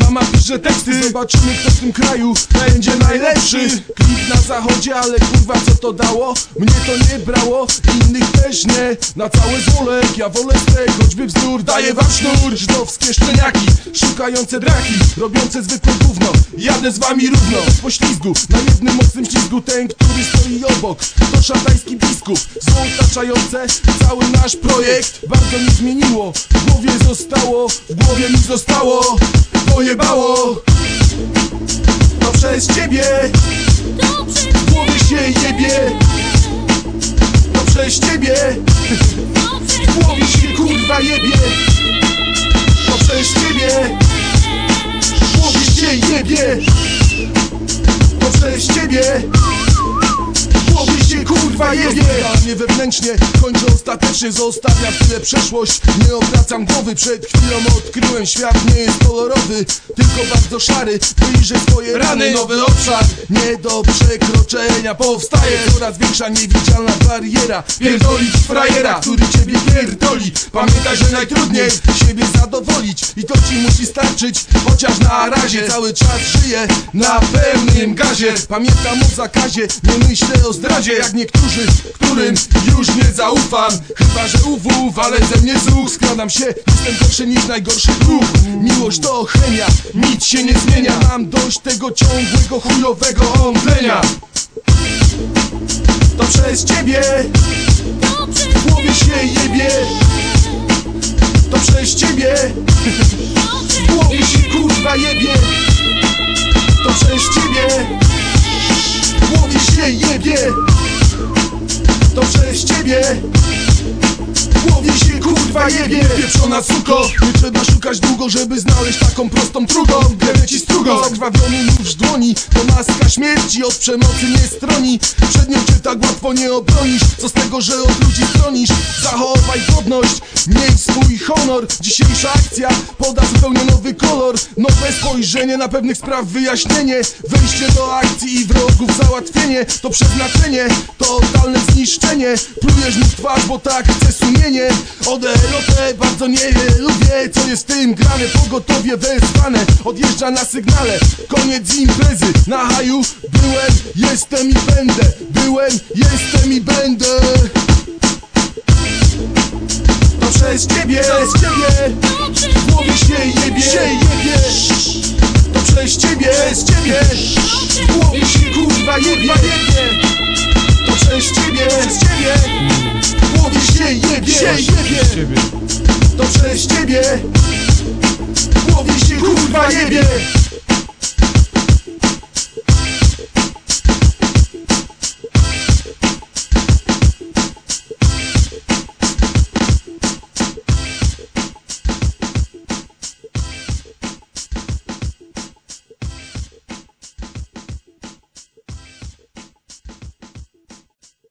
Mama pisze teksty Zobaczymy kto w tym kraju będzie najlepszy Klip na zachodzie, ale kurwa co to dało? Mnie to nie brało, innych też nie Na całe złolek, ja wolę stek, choćby bzdur Daję wam sznur, żydowskie szczeniaki Szukające draki, robiące zwykłe gówno. Jadę z wami równo, bez poślizgu Na jednym mocnym ślizgu, ten, który stoi obok To szatański biskup, zło otaczające Cały nasz projekt. Bardzo mi zmieniło W głowie zostało, w głowie mi zostało. Pojebało To przez ciebie. W głowie się ciebie. W głowie się kurwa jebie. To przez ciebie. W głowie się jebie. To przez ciebie kurwa jebie. mnie wewnętrznie. Kończę ostatecznie Zostawiam tyle przeszłość. Nie obracam głowy Przed chwilą odkryłem świat. Nie jest kolorowy Tylko bardzo szary. Wyjrzę swoje rany. Nowy obszar. Nie do przekroczenia Powstaje. Coraz większa niewidzialna bariera. Pierdolić frajera Który ciebie pierdoli. Pamiętaj, że najtrudniej siebie zadowolić. I to ci musi starczyć Chociaż na razie. Cały czas żyję Na pełnym gazie. Pamiętam o zakazie Nie myślę o zdradzie. Jak niektórzy, którym już nie zaufam. Chyba, że uwów, ale ze mnie zuch Skradam się, jestem gorszy niż najgorszy duch Miłość to chemia, nic się nie zmienia. Mam dość tego ciągłego chujowego omdlenia. To przez ciebie W głowie się jebie. To przez ciebie W głowie się kurwa jebie. To przez ciebie W głowie się jebie w głowie się kurwa jebie Pieprzona suko. Nie trzeba szukać długo, żeby znaleźć taką prostą drugą Grę ci strugą Zakrwawiony nóż dłoni. To maska śmierci Od przemocy nie stroni. Przed nią cię tak łatwo nie obronisz. Co z tego, że od ludzi stronisz Zachowaj godność Miej swój honor. Dzisiejsza akcja poda zupełnie nowy kolor. Nowe spojrzenie na pewnych spraw wyjaśnienie. Wejście do akcji i wrogów załatwienie. To przeznaczenie Totalne zniszczenie Plujesz mi w twarz, bo tak chce sumienie. Od LOP bardzo nie lubię. Co jest tym grane, pogotowie wezwane. Odjeżdża na sygnale, koniec imprezy. Na haju byłem, jestem i będę. Byłem, jestem i będę. To przez ciebie, przez ciebie. W głowie się jebie, się jebie. To przez ciebie, przez ciebie. W głowie się kurwa jebie, jebie przez ciebie, przez ciebie. Głowie się jebie, się jebie. To przez ciebie. Głowie się kurwa jebie